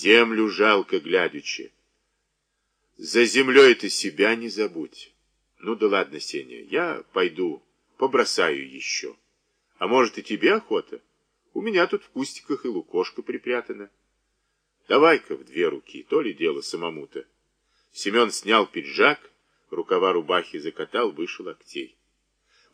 землю жалко глядячи. За землей ты себя не забудь. Ну да ладно, Сеня, я пойду, побросаю еще. А может и тебе охота? У меня тут в кустиках и лукошка припрятана. Давай-ка в две руки, то ли дело самому-то. Семен снял пиджак, рукава рубахи закатал выше локтей.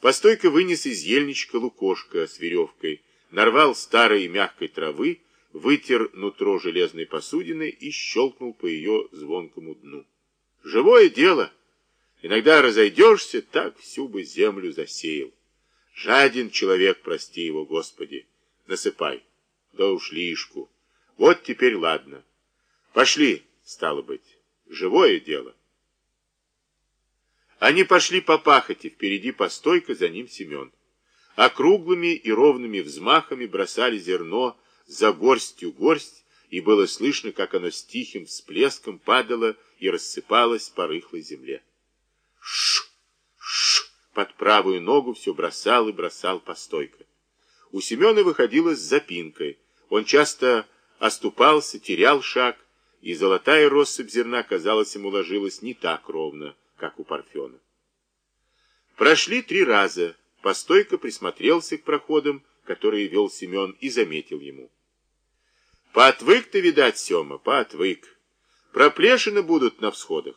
Постойка вынес из ельничка лукошка с веревкой, нарвал старой мягкой травы, вытер нутро железной посудины и щелкнул по ее звонкому дну. Живое дело. Иногда разойдешься, так всю бы землю засеял. Жаден человек, прости его, Господи. Насыпай. Да уж лишку. Вот теперь ладно. Пошли, стало быть. Живое дело. Они пошли по пахоте, впереди постойка, за ним Семен. Округлыми и ровными взмахами бросали зерно за горстью горсть, и было слышно, как оно с тихим всплеском падало и рассыпалось по рыхлой земле. Ш, ш, под правую ногу все бросал и бросал постойка. У Семена выходило с запинкой. Он часто оступался, терял шаг, и золотая россыпь зерна, казалось, ему ложилась не так ровно, как у Парфена. Прошли три раза. Постойко присмотрелся к проходам, которые вел Семен, и заметил ему. Поотвык ты, видать, Сема, поотвык. Проплешины будут на всходах.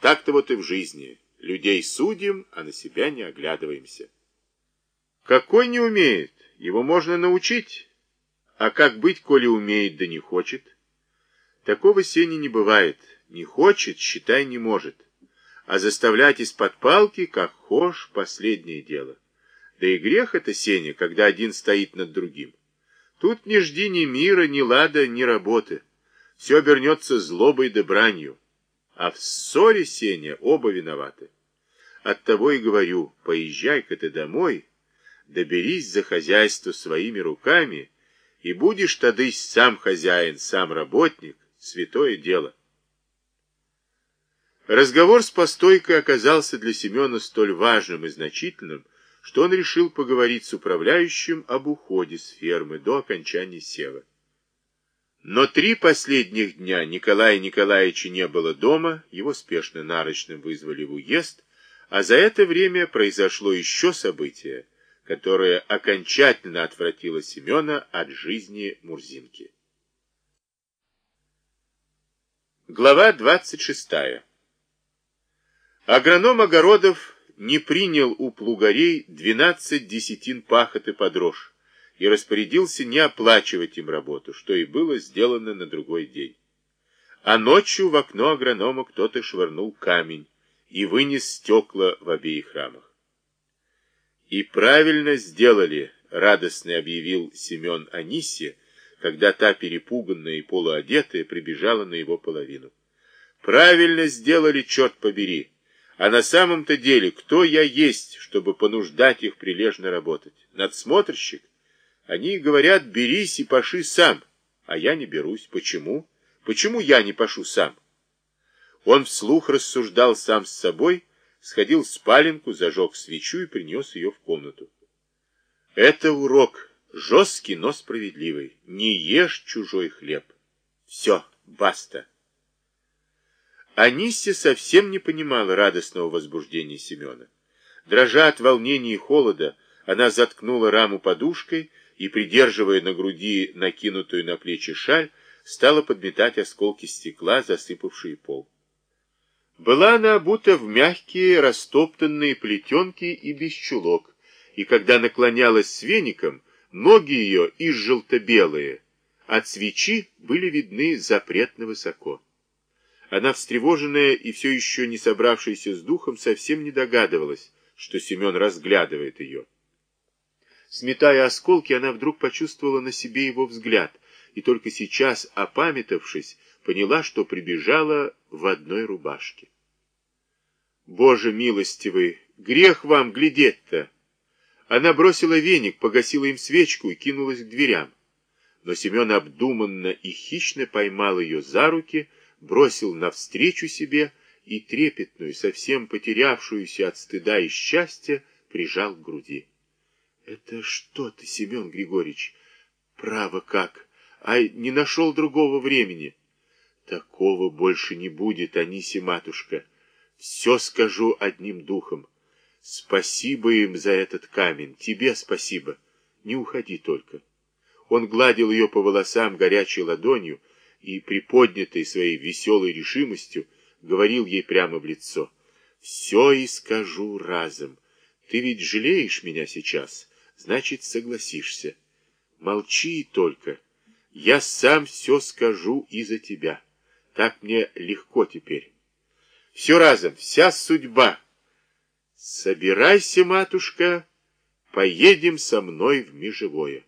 Так-то вот и в жизни. Людей судим, а на себя не оглядываемся. Какой не умеет, его можно научить. А как быть, коли умеет, да не хочет? Такого Сени не бывает. Не хочет, считай, не может. А заставлять из-под палки, как хошь, последнее дело. Да и грех это, Сеня, когда один стоит над другим. Тут не жди ни мира, ни лада, ни работы. Все обернется злобой да бранью. А в ссоре, Сеня, оба виноваты. Оттого и говорю, поезжай-ка ты домой, доберись за хозяйство своими руками, и будешь тадысь сам хозяин, сам работник, святое дело. Разговор с постойкой оказался для Семена столь важным и значительным, что он решил поговорить с управляющим об уходе с фермы до окончания сева. Но три последних дня Николая Николаевича не было дома, его спешно нарочным вызвали в уезд, а за это время произошло еще событие, которое окончательно отвратило Семена от жизни Мурзинки. Глава 26. Агроном Огородов не принял у плугарей 12 десятин пахоты под рожь и распорядился не оплачивать им работу, что и было сделано на другой день. А ночью в окно агронома кто-то швырнул камень и вынес стекла в обеих рамах. «И правильно сделали», — радостно объявил Семен Анисе, когда та, перепуганная и полуодетая, прибежала на его половину. «Правильно сделали, черт побери!» А на самом-то деле, кто я есть, чтобы понуждать их прилежно работать? Надсмотрщик? Они говорят, берись и паши сам. А я не берусь. Почему? Почему я не пашу сам? Он вслух рассуждал сам с собой, сходил в спаленку, зажег свечу и принес ее в комнату. Это урок, жесткий, но справедливый. Не ешь чужой хлеб. Все, баста. Анисия совсем не понимала радостного возбуждения Семена. Дрожа от волнения и холода, она заткнула раму подушкой и, придерживая на груди накинутую на плечи шаль, стала подметать осколки стекла, засыпавшие пол. Была она обута в мягкие растоптанные плетенки и без чулок, и когда наклонялась с веником, ноги ее из желто-белые, от свечи были видны запретно высоко. Она, встревоженная и все еще не собравшаяся с духом, совсем не догадывалась, что Семен разглядывает ее. Сметая осколки, она вдруг почувствовала на себе его взгляд, и только сейчас, опамятовавшись, поняла, что прибежала в одной рубашке. «Боже милостивый, грех вам глядеть-то!» Она бросила веник, погасила им свечку и кинулась к дверям. Но Семен обдуманно и хищно поймал ее за руки, бросил навстречу себе и трепетную, совсем потерявшуюся от стыда и счастья, прижал к груди. — Это что ты, Семен Григорьевич? Право как! а не нашел другого времени. Такого больше не будет, Аниси, матушка. Все скажу одним духом. Спасибо им за этот камень, тебе спасибо. Не уходи только. Он гладил ее по волосам горячей ладонью и, приподнятой своей веселой решимостью, говорил ей прямо в лицо. «Все и скажу разом. Ты ведь жалеешь меня сейчас, значит, согласишься. Молчи только. Я сам все скажу и за тебя. Так мне легко теперь. Все разом, вся судьба. Собирайся, матушка, поедем со мной в межевое.